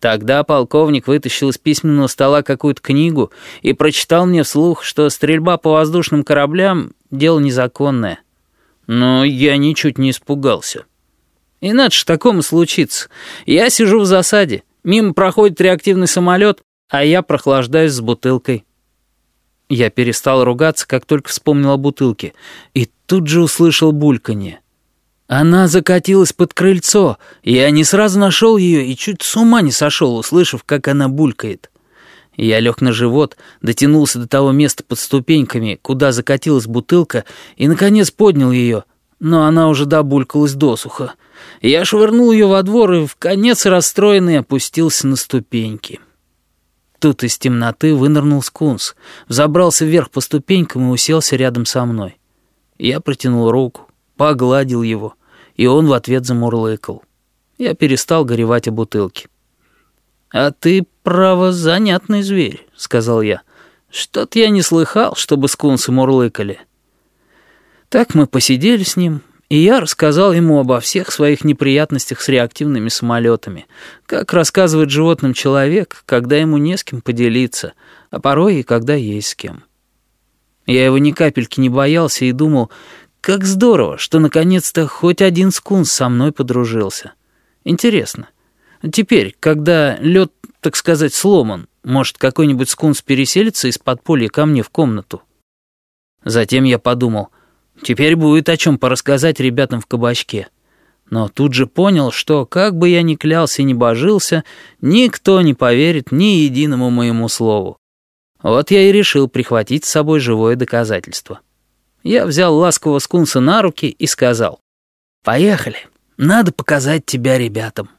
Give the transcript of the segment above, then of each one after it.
Тогда полковник вытащил из письменного стола какую-то книгу и прочитал мне вслух, что стрельба по воздушным кораблям — дело незаконное. Но я ничуть не испугался. Иначе такому случится. Я сижу в засаде, мимо проходит реактивный самолет, а я прохлаждаюсь с бутылкой. Я перестал ругаться, как только вспомнил о бутылке, и тут же услышал бульканье. Она закатилась под крыльцо, я не сразу нашел ее и чуть с ума не сошел, услышав, как она булькает. Я лег на живот, дотянулся до того места под ступеньками, куда закатилась бутылка, и, наконец, поднял ее, но она уже добулькалась досуха. Я швырнул ее во двор и, в конец расстроенный, опустился на ступеньки. Тут из темноты вынырнул скунс, взобрался вверх по ступенькам и уселся рядом со мной. Я протянул руку, погладил его, и он в ответ замурлыкал. Я перестал горевать о бутылке. «А ты, право, занятный зверь», — сказал я. «Что-то я не слыхал, чтобы скунсы мурлыкали». Так мы посидели с ним, и я рассказал ему обо всех своих неприятностях с реактивными самолетами, как рассказывает животным человек, когда ему не с кем поделиться, а порой и когда есть с кем. Я его ни капельки не боялся и думал, как здорово, что наконец-то хоть один скунс со мной подружился. Интересно, теперь, когда лед, так сказать, сломан, может, какой-нибудь скунс переселится из подполья ко мне в комнату? Затем я подумал — Теперь будет о чем порассказать ребятам в кабачке. Но тут же понял, что, как бы я ни клялся и ни божился, никто не поверит ни единому моему слову. Вот я и решил прихватить с собой живое доказательство. Я взял ласкового скунса на руки и сказал, «Поехали, надо показать тебя ребятам».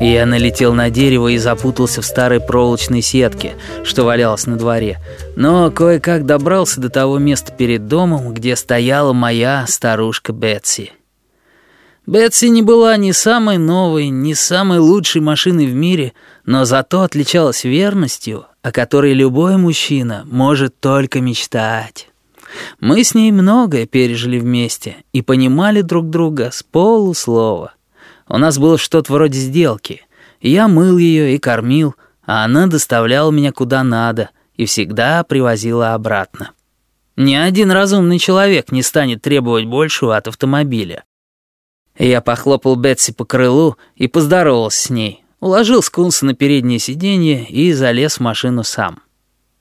Я налетел на дерево и запутался в старой проволочной сетке, что валялась на дворе, но кое-как добрался до того места перед домом, где стояла моя старушка Бетси. Бетси не была ни самой новой, ни самой лучшей машиной в мире, но зато отличалась верностью, о которой любой мужчина может только мечтать. Мы с ней многое пережили вместе и понимали друг друга с полуслова. У нас было что-то вроде сделки. Я мыл ее и кормил, а она доставляла меня куда надо и всегда привозила обратно. Ни один разумный человек не станет требовать большего от автомобиля. Я похлопал Бетси по крылу и поздоровался с ней, уложил скунса на переднее сиденье и залез в машину сам.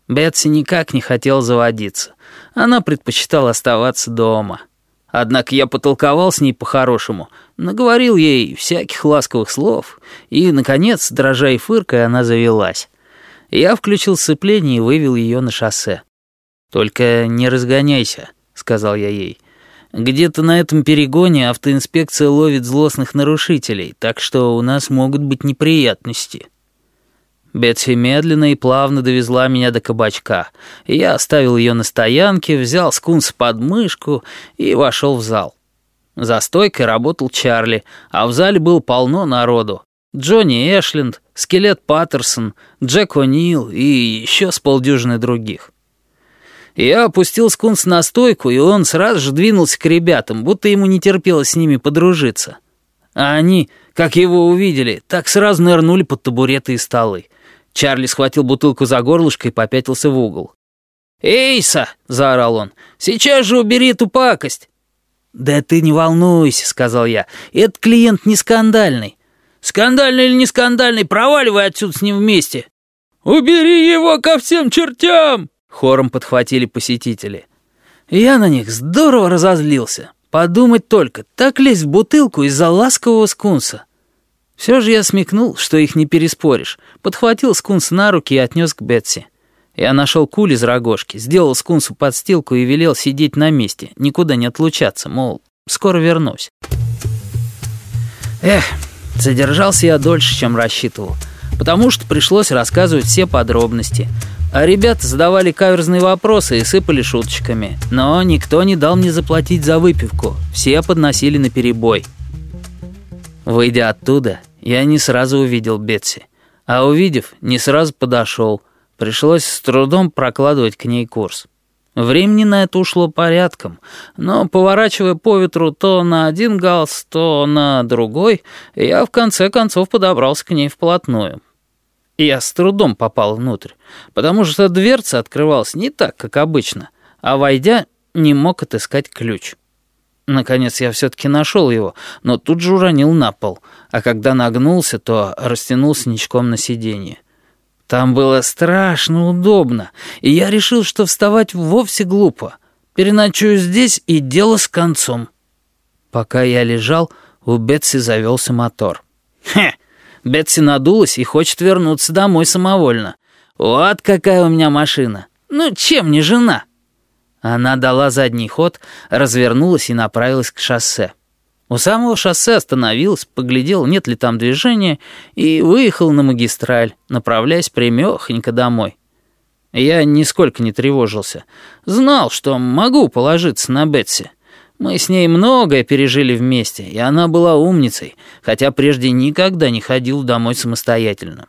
Бетси никак не хотел заводиться. Она предпочитала оставаться дома. Однако я потолковал с ней по-хорошему, наговорил ей всяких ласковых слов, и, наконец, дрожа и фыркая, она завелась. Я включил сцепление и вывел ее на шоссе. «Только не разгоняйся», — сказал я ей. «Где-то на этом перегоне автоинспекция ловит злостных нарушителей, так что у нас могут быть неприятности». Бетси медленно и плавно довезла меня до кабачка. Я оставил ее на стоянке, взял скунс под мышку и вошел в зал. За стойкой работал Чарли, а в зале было полно народу. Джонни Эшленд, Скелет Паттерсон, Джек О'Нил и еще с полдюжины других. Я опустил скунс на стойку, и он сразу же двинулся к ребятам, будто ему не терпелось с ними подружиться. А они, как его увидели, так сразу нырнули под табуреты и столы. Чарли схватил бутылку за горлышко и попятился в угол. «Эйса!» — заорал он. «Сейчас же убери эту пакость!» «Да ты не волнуйся», — сказал я. «Этот клиент не скандальный». «Скандальный или не скандальный, проваливай отсюда с ним вместе!» «Убери его ко всем чертям!» — хором подхватили посетители. Я на них здорово разозлился. Подумать только, так лезть в бутылку из-за ласкового скунса. Все же я смекнул, что их не переспоришь. Подхватил скунс на руки и отнес к Бетси. Я нашел куль из рогожки, сделал скунсу подстилку и велел сидеть на месте, никуда не отлучаться, мол, скоро вернусь. Эх, задержался я дольше, чем рассчитывал, потому что пришлось рассказывать все подробности. А ребята задавали каверзные вопросы и сыпали шуточками, но никто не дал мне заплатить за выпивку, все подносили на перебой. Выйдя оттуда, я не сразу увидел Бетси. А увидев, не сразу подошел. Пришлось с трудом прокладывать к ней курс. Времени на это ушло порядком, но, поворачивая по ветру то на один галс, то на другой, я в конце концов подобрался к ней вплотную. Я с трудом попал внутрь, потому что дверца открывалась не так, как обычно, а, войдя, не мог отыскать ключ. Наконец я все-таки нашел его, но тут же уронил на пол, а когда нагнулся, то растянулся ничком на сиденье. Там было страшно удобно, и я решил, что вставать вовсе глупо. Переночую здесь, и дело с концом. Пока я лежал, у Бетси завелся мотор. Хе! Бетси надулась и хочет вернуться домой самовольно. Вот какая у меня машина. Ну, чем не жена? Она дала задний ход, развернулась и направилась к шоссе. У самого шоссе остановилась, поглядел, нет ли там движения, и выехал на магистраль, направляясь прямёхонько домой. Я нисколько не тревожился. Знал, что могу положиться на Бетси. Мы с ней многое пережили вместе, и она была умницей, хотя прежде никогда не ходил домой самостоятельно.